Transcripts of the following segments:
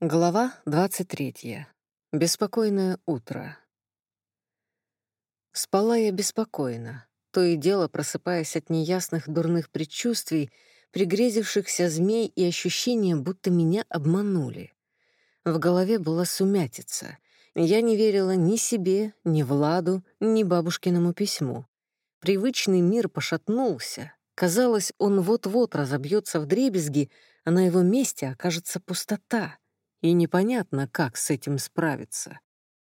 Глава 23. Беспокойное утро. Спала я беспокойно, то и дело просыпаясь от неясных дурных предчувствий, пригрезившихся змей и ощущения, будто меня обманули. В голове была сумятица. Я не верила ни себе, ни Владу, ни бабушкиному письму. Привычный мир пошатнулся. Казалось, он вот-вот разобьется в дребезги, а на его месте окажется пустота — и непонятно, как с этим справиться.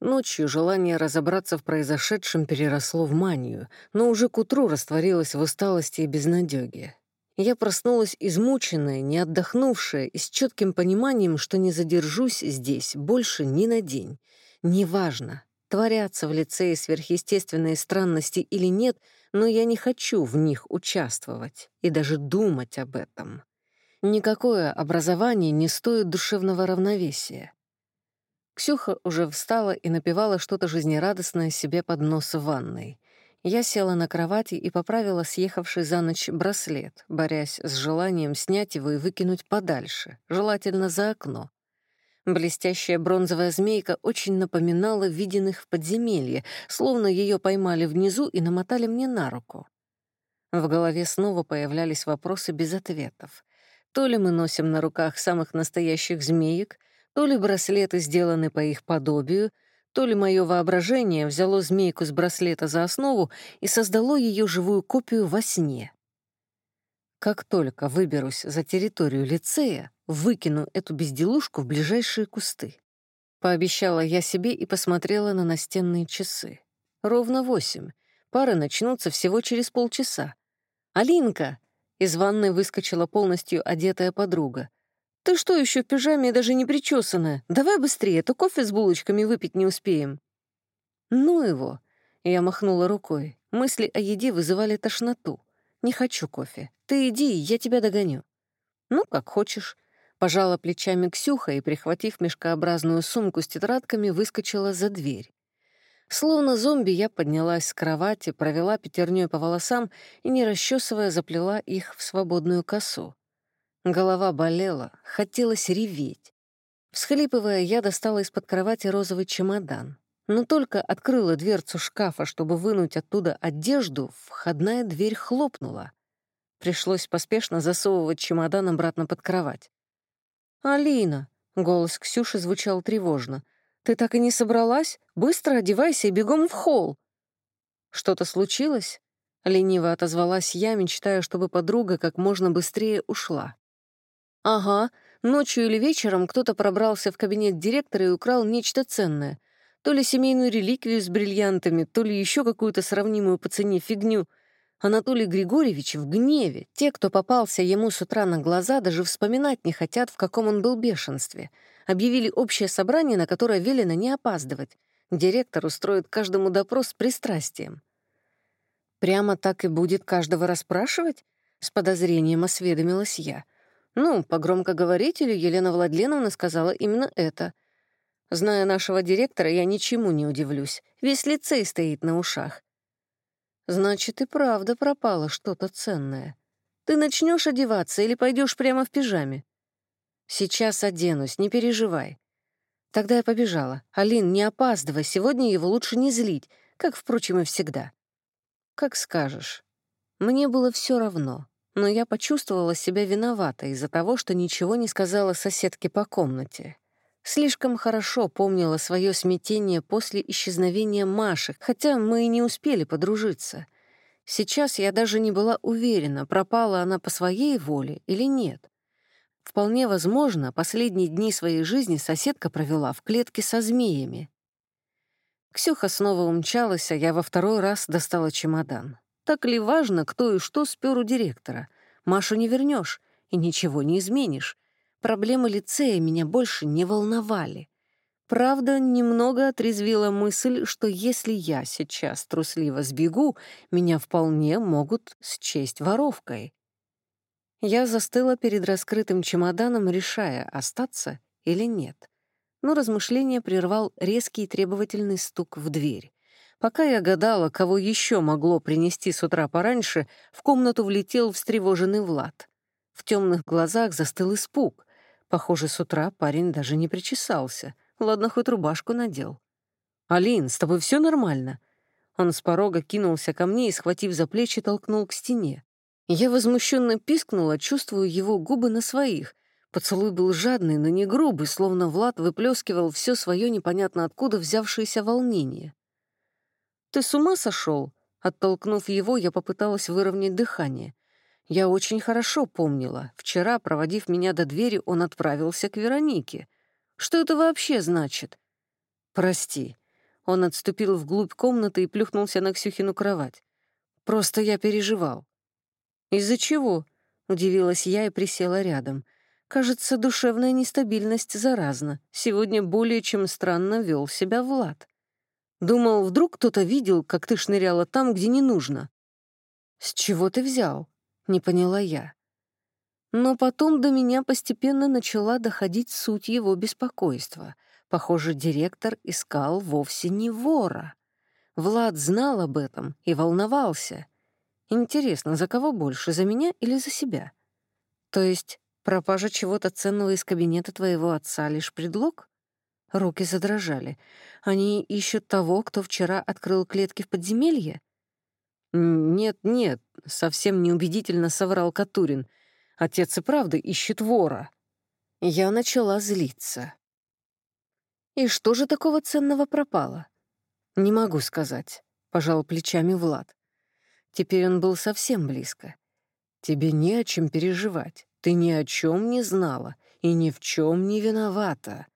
Ночью желание разобраться в произошедшем переросло в манию, но уже к утру растворилось в усталости и безнадёге. Я проснулась измученная, не отдохнувшая и с четким пониманием, что не задержусь здесь больше ни на день. Неважно, творятся в лицее сверхъестественные странности или нет, но я не хочу в них участвовать и даже думать об этом. Никакое образование не стоит душевного равновесия. Ксюха уже встала и напевала что-то жизнерадостное себе под нос в ванной. Я села на кровати и поправила съехавший за ночь браслет, борясь с желанием снять его и выкинуть подальше, желательно за окно. Блестящая бронзовая змейка очень напоминала виденных в подземелье, словно ее поймали внизу и намотали мне на руку. В голове снова появлялись вопросы без ответов. То ли мы носим на руках самых настоящих змеек, то ли браслеты сделаны по их подобию, то ли мое воображение взяло змейку с браслета за основу и создало ее живую копию во сне. Как только выберусь за территорию лицея, выкину эту безделушку в ближайшие кусты. Пообещала я себе и посмотрела на настенные часы. Ровно восемь. Пары начнутся всего через полчаса. «Алинка!» Из ванной выскочила полностью одетая подруга. «Ты что, еще в пижаме и даже не причесанная? Давай быстрее, а то кофе с булочками выпить не успеем». «Ну его!» — я махнула рукой. Мысли о еде вызывали тошноту. «Не хочу кофе. Ты иди, я тебя догоню». «Ну, как хочешь». Пожала плечами Ксюха и, прихватив мешкообразную сумку с тетрадками, выскочила за дверь. Словно зомби я поднялась с кровати, провела пятерней по волосам и, не расчесывая, заплела их в свободную косу. Голова болела, хотелось реветь. Всхлипывая, я достала из-под кровати розовый чемодан. Но только открыла дверцу шкафа, чтобы вынуть оттуда одежду, входная дверь хлопнула. Пришлось поспешно засовывать чемодан обратно под кровать. «Алина!» — голос Ксюши звучал тревожно — «Ты так и не собралась? Быстро одевайся и бегом в холл!» «Что-то случилось?» — лениво отозвалась я, мечтая, чтобы подруга как можно быстрее ушла. «Ага, ночью или вечером кто-то пробрался в кабинет директора и украл нечто ценное. То ли семейную реликвию с бриллиантами, то ли еще какую-то сравнимую по цене фигню. Анатолий Григорьевич в гневе. Те, кто попался ему с утра на глаза, даже вспоминать не хотят, в каком он был бешенстве — объявили общее собрание, на которое велено не опаздывать. Директор устроит каждому допрос с пристрастием. «Прямо так и будет каждого расспрашивать?» — с подозрением осведомилась я. «Ну, по громкоговорителю Елена Владленовна сказала именно это. Зная нашего директора, я ничему не удивлюсь. Весь лицей стоит на ушах. Значит, и правда пропало что-то ценное. Ты начнешь одеваться или пойдешь прямо в пижаме? Сейчас оденусь, не переживай. Тогда я побежала. Алин, не опаздывай, сегодня его лучше не злить, как, впрочем, и всегда. Как скажешь. Мне было все равно, но я почувствовала себя виноватой из-за того, что ничего не сказала соседке по комнате. Слишком хорошо помнила свое смятение после исчезновения Маши, хотя мы и не успели подружиться. Сейчас я даже не была уверена, пропала она по своей воле или нет. Вполне возможно, последние дни своей жизни соседка провела в клетке со змеями. Ксюха снова умчалась, а я во второй раз достала чемодан. Так ли важно, кто и что спер у директора? Машу не вернешь и ничего не изменишь. Проблемы лицея меня больше не волновали. Правда, немного отрезвила мысль, что если я сейчас трусливо сбегу, меня вполне могут счесть воровкой. Я застыла перед раскрытым чемоданом, решая, остаться или нет. Но размышление прервал резкий требовательный стук в дверь. Пока я гадала, кого еще могло принести с утра пораньше, в комнату влетел встревоженный Влад. В темных глазах застыл испуг. Похоже, с утра парень даже не причесался. Ладно, хоть рубашку надел. «Алин, с тобой все нормально?» Он с порога кинулся ко мне и, схватив за плечи, толкнул к стене. Я возмущенно пискнула, чувствую его губы на своих. Поцелуй был жадный, но не грубый, словно Влад выплескивал все свое непонятно откуда взявшееся волнение. «Ты с ума сошел? Оттолкнув его, я попыталась выровнять дыхание. Я очень хорошо помнила. Вчера, проводив меня до двери, он отправился к Веронике. Что это вообще значит? Прости. Он отступил вглубь комнаты и плюхнулся на Ксюхину кровать. Просто я переживал. Из-за чего? Удивилась я и присела рядом. Кажется, душевная нестабильность заразна. Сегодня более чем странно вел себя Влад. Думал, вдруг кто-то видел, как ты шныряла там, где не нужно. С чего ты взял? Не поняла я. Но потом до меня постепенно начала доходить суть его беспокойства. Похоже, директор искал вовсе не вора. Влад знал об этом и волновался. Интересно, за кого больше, за меня или за себя? То есть пропажа чего-то ценного из кабинета твоего отца — лишь предлог? Руки задрожали. Они ищут того, кто вчера открыл клетки в подземелье? «Нет, нет», — совсем неубедительно соврал Катурин. «Отец и правда ищет вора». Я начала злиться. «И что же такого ценного пропало?» «Не могу сказать», — пожал плечами Влад. Теперь он был совсем близко. «Тебе не о чем переживать. Ты ни о чем не знала и ни в чем не виновата».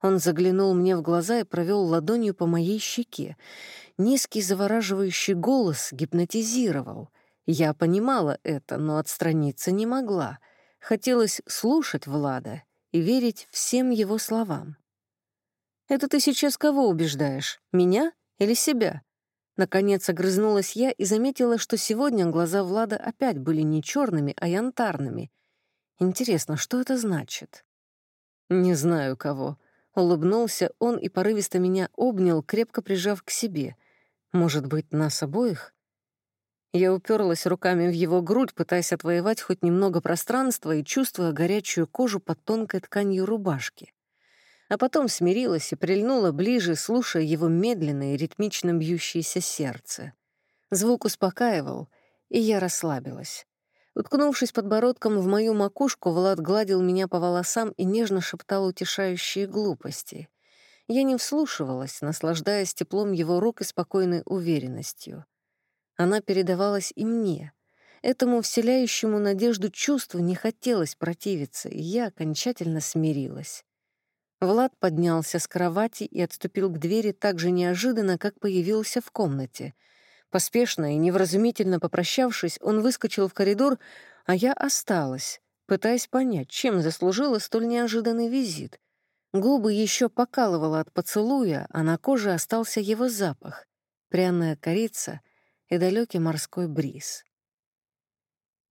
Он заглянул мне в глаза и провел ладонью по моей щеке. Низкий завораживающий голос гипнотизировал. Я понимала это, но отстраниться не могла. Хотелось слушать Влада и верить всем его словам. «Это ты сейчас кого убеждаешь? Меня или себя?» Наконец огрызнулась я и заметила, что сегодня глаза Влада опять были не черными, а янтарными. Интересно, что это значит? «Не знаю кого», Улыбнулся он и порывисто меня обнял, крепко прижав к себе. Может быть, нас обоих? Я уперлась руками в его грудь, пытаясь отвоевать хоть немного пространства и чувствуя горячую кожу под тонкой тканью рубашки. А потом смирилась и прильнула ближе, слушая его медленное, ритмично бьющееся сердце. Звук успокаивал, и я расслабилась. Уткнувшись подбородком в мою макушку, Влад гладил меня по волосам и нежно шептал утешающие глупости. Я не вслушивалась, наслаждаясь теплом его рук и спокойной уверенностью. Она передавалась и мне. Этому вселяющему надежду чувству не хотелось противиться, и я окончательно смирилась. Влад поднялся с кровати и отступил к двери так же неожиданно, как появился в комнате — Поспешно и невразумительно попрощавшись, он выскочил в коридор, а я осталась, пытаясь понять, чем заслужила столь неожиданный визит. Губы еще покалывало от поцелуя, а на коже остался его запах — пряная корица и далекий морской бриз.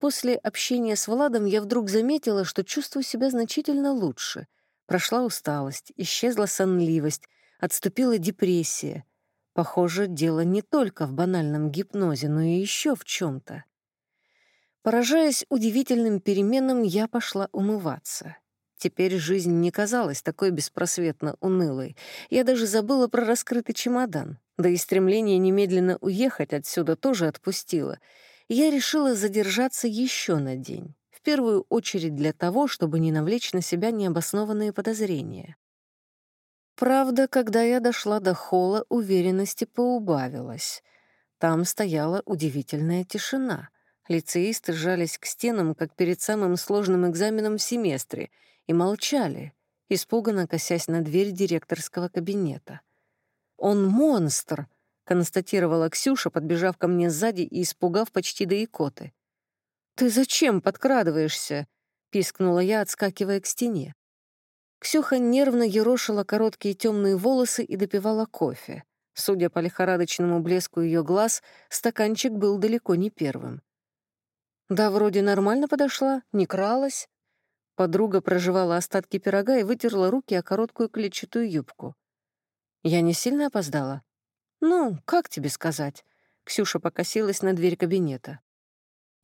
После общения с Владом я вдруг заметила, что чувствую себя значительно лучше. Прошла усталость, исчезла сонливость, отступила депрессия — Похоже, дело не только в банальном гипнозе, но и еще в чем то Поражаясь удивительным переменам, я пошла умываться. Теперь жизнь не казалась такой беспросветно унылой. Я даже забыла про раскрытый чемодан, да и стремление немедленно уехать отсюда тоже отпустило. Я решила задержаться еще на день, первую очередь для того, чтобы не навлечь на себя необоснованные подозрения. Правда, когда я дошла до холла, уверенности поубавилась. Там стояла удивительная тишина. Лицеисты сжались к стенам, как перед самым сложным экзаменом в семестре, и молчали, испуганно косясь на дверь директорского кабинета. «Он монстр!» — констатировала Ксюша, подбежав ко мне сзади и испугав почти до икоты. «Ты зачем подкрадываешься?» — пискнула я, отскакивая к стене. Ксюха нервно ерошила короткие темные волосы и допивала кофе. Судя по лихорадочному блеску ее глаз, стаканчик был далеко не первым. «Да, вроде нормально подошла, не кралась». Подруга проживала остатки пирога и вытерла руки о короткую клетчатую юбку. «Я не сильно опоздала?» «Ну, как тебе сказать?» Ксюша покосилась на дверь кабинета.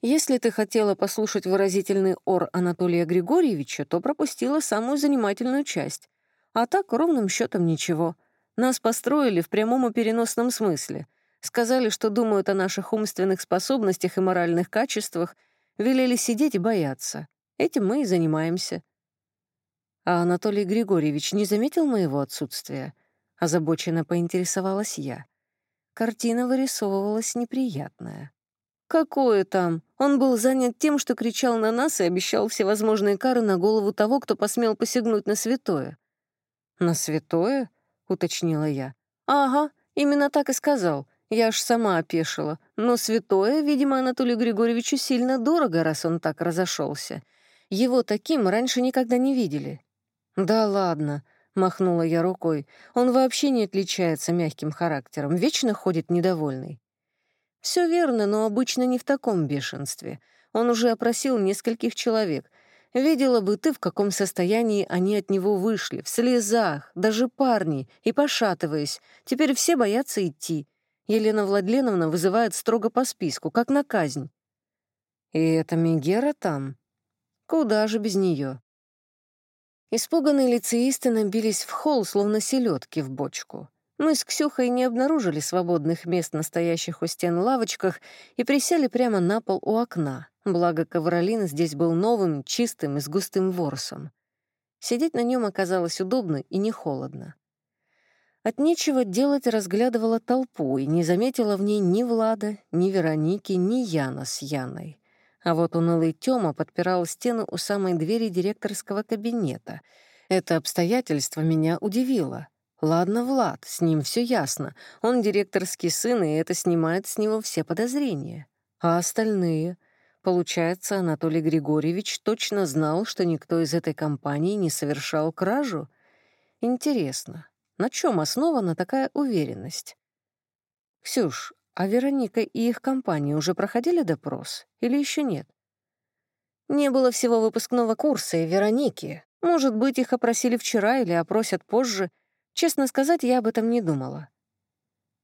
Если ты хотела послушать выразительный ор Анатолия Григорьевича, то пропустила самую занимательную часть. А так, ровным счетом ничего. Нас построили в прямом и переносном смысле. Сказали, что думают о наших умственных способностях и моральных качествах, велели сидеть и бояться. Этим мы и занимаемся. А Анатолий Григорьевич не заметил моего отсутствия? Озабоченно поинтересовалась я. Картина вырисовывалась неприятная. Какое там? Он был занят тем, что кричал на нас и обещал всевозможные кары на голову того, кто посмел посягнуть на святое. «На святое?» — уточнила я. «Ага, именно так и сказал. Я аж сама опешила. Но святое, видимо, Анатолию Григорьевичу сильно дорого, раз он так разошелся. Его таким раньше никогда не видели». «Да ладно», — махнула я рукой. «Он вообще не отличается мягким характером, вечно ходит недовольный». Все верно, но обычно не в таком бешенстве. Он уже опросил нескольких человек. Видела бы ты, в каком состоянии они от него вышли, в слезах, даже парни, и пошатываясь. Теперь все боятся идти. Елена Владленовна вызывает строго по списку, как на казнь. И это Мегера там? Куда же без нее? Испуганные лицеисты набились в холл, словно селедки в бочку. Мы с Ксюхой не обнаружили свободных мест на стоящих у стен лавочках и присели прямо на пол у окна, благо ковролин здесь был новым, чистым и с густым ворсом. Сидеть на нем оказалось удобно и не холодно. От нечего делать разглядывала толпу и не заметила в ней ни Влада, ни Вероники, ни Яна с Яной. А вот унылый Тёма подпирал стену у самой двери директорского кабинета. Это обстоятельство меня удивило. Ладно, Влад, с ним все ясно. Он директорский сын, и это снимает с него все подозрения. А остальные? Получается, Анатолий Григорьевич точно знал, что никто из этой компании не совершал кражу? Интересно, на чем основана такая уверенность? Ксюш, а Вероника и их компания уже проходили допрос или еще нет? Не было всего выпускного курса и Вероники. Может быть, их опросили вчера или опросят позже, Честно сказать, я об этом не думала.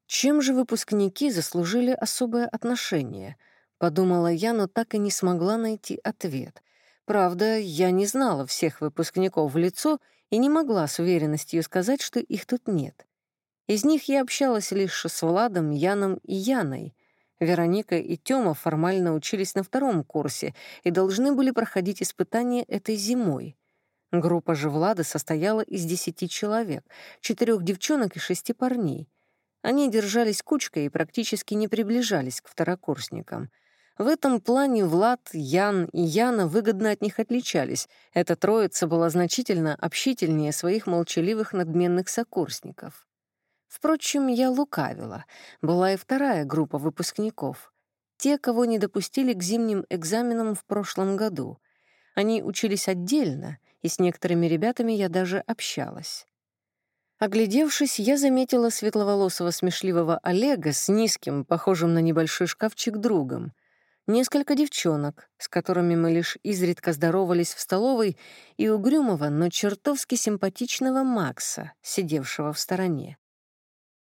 Чем же выпускники заслужили особое отношение? Подумала я, но так и не смогла найти ответ. Правда, я не знала всех выпускников в лицо и не могла с уверенностью сказать, что их тут нет. Из них я общалась лишь с Владом, Яном и Яной. Вероника и Тёма формально учились на втором курсе и должны были проходить испытания этой зимой. Группа же Влада состояла из десяти человек, четырех девчонок и шести парней. Они держались кучкой и практически не приближались к второкурсникам. В этом плане Влад, Ян и Яна выгодно от них отличались. Эта троица была значительно общительнее своих молчаливых надменных сокурсников. Впрочем, я лукавила. Была и вторая группа выпускников. Те, кого не допустили к зимним экзаменам в прошлом году. Они учились отдельно — и с некоторыми ребятами я даже общалась. Оглядевшись, я заметила светловолосого смешливого Олега с низким, похожим на небольшой шкафчик другом, несколько девчонок, с которыми мы лишь изредка здоровались в столовой, и угрюмого, но чертовски симпатичного Макса, сидевшего в стороне.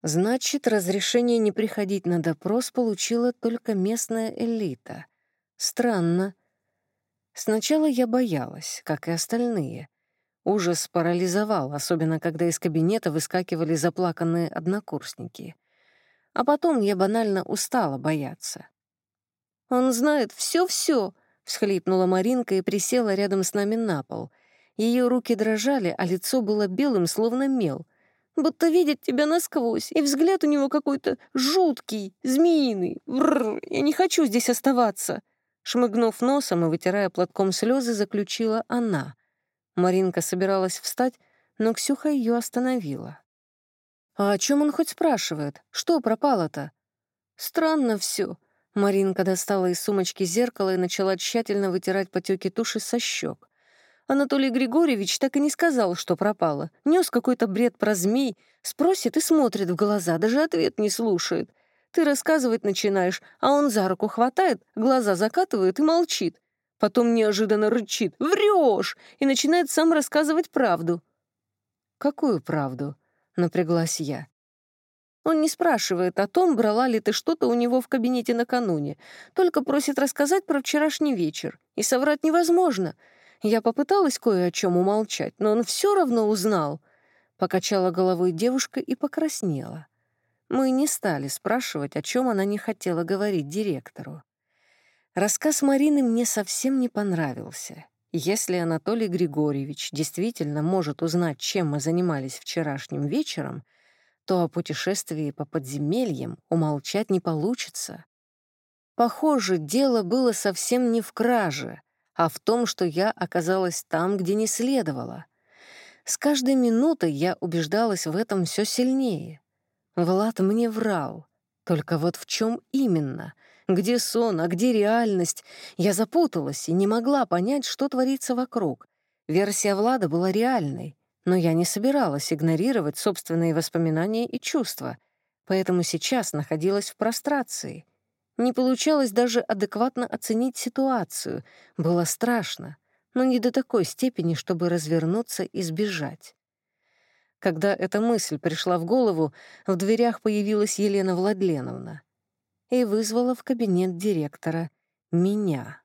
Значит, разрешение не приходить на допрос получила только местная элита. Странно, Сначала я боялась, как и остальные. Ужас парализовал, особенно когда из кабинета выскакивали заплаканные однокурсники. А потом я банально устала бояться. «Он знает все-все», — всхлипнула Маринка и присела рядом с нами на пол. Ее руки дрожали, а лицо было белым, словно мел. Будто видит тебя насквозь, и взгляд у него какой-то жуткий, змеиный. Бррр, я не хочу здесь оставаться. Шмыгнув носом и вытирая платком слезы, заключила она. Маринка собиралась встать, но Ксюха ее остановила. «А о чем он хоть спрашивает? Что пропало-то?» «Странно все. Маринка достала из сумочки зеркало и начала тщательно вытирать потеки туши со щек. Анатолий Григорьевич так и не сказал, что пропало. Нес какой-то бред про змей, спросит и смотрит в глаза, даже ответ не слушает. Ты рассказывать начинаешь, а он за руку хватает, глаза закатывает и молчит. Потом неожиданно рычит «Врешь!» и начинает сам рассказывать правду. «Какую правду?» — напряглась я. Он не спрашивает о том, брала ли ты что-то у него в кабинете накануне, только просит рассказать про вчерашний вечер. И соврать невозможно. Я попыталась кое о чем умолчать, но он все равно узнал. Покачала головой девушка и покраснела. Мы не стали спрашивать, о чем она не хотела говорить директору. Рассказ Марины мне совсем не понравился. Если Анатолий Григорьевич действительно может узнать, чем мы занимались вчерашним вечером, то о путешествии по подземельям умолчать не получится. Похоже, дело было совсем не в краже, а в том, что я оказалась там, где не следовало. С каждой минутой я убеждалась в этом все сильнее. Влад мне врал. Только вот в чем именно? Где сон, а где реальность? Я запуталась и не могла понять, что творится вокруг. Версия Влада была реальной, но я не собиралась игнорировать собственные воспоминания и чувства, поэтому сейчас находилась в прострации. Не получалось даже адекватно оценить ситуацию. Было страшно, но не до такой степени, чтобы развернуться и сбежать. Когда эта мысль пришла в голову, в дверях появилась Елена Владленовна и вызвала в кабинет директора меня.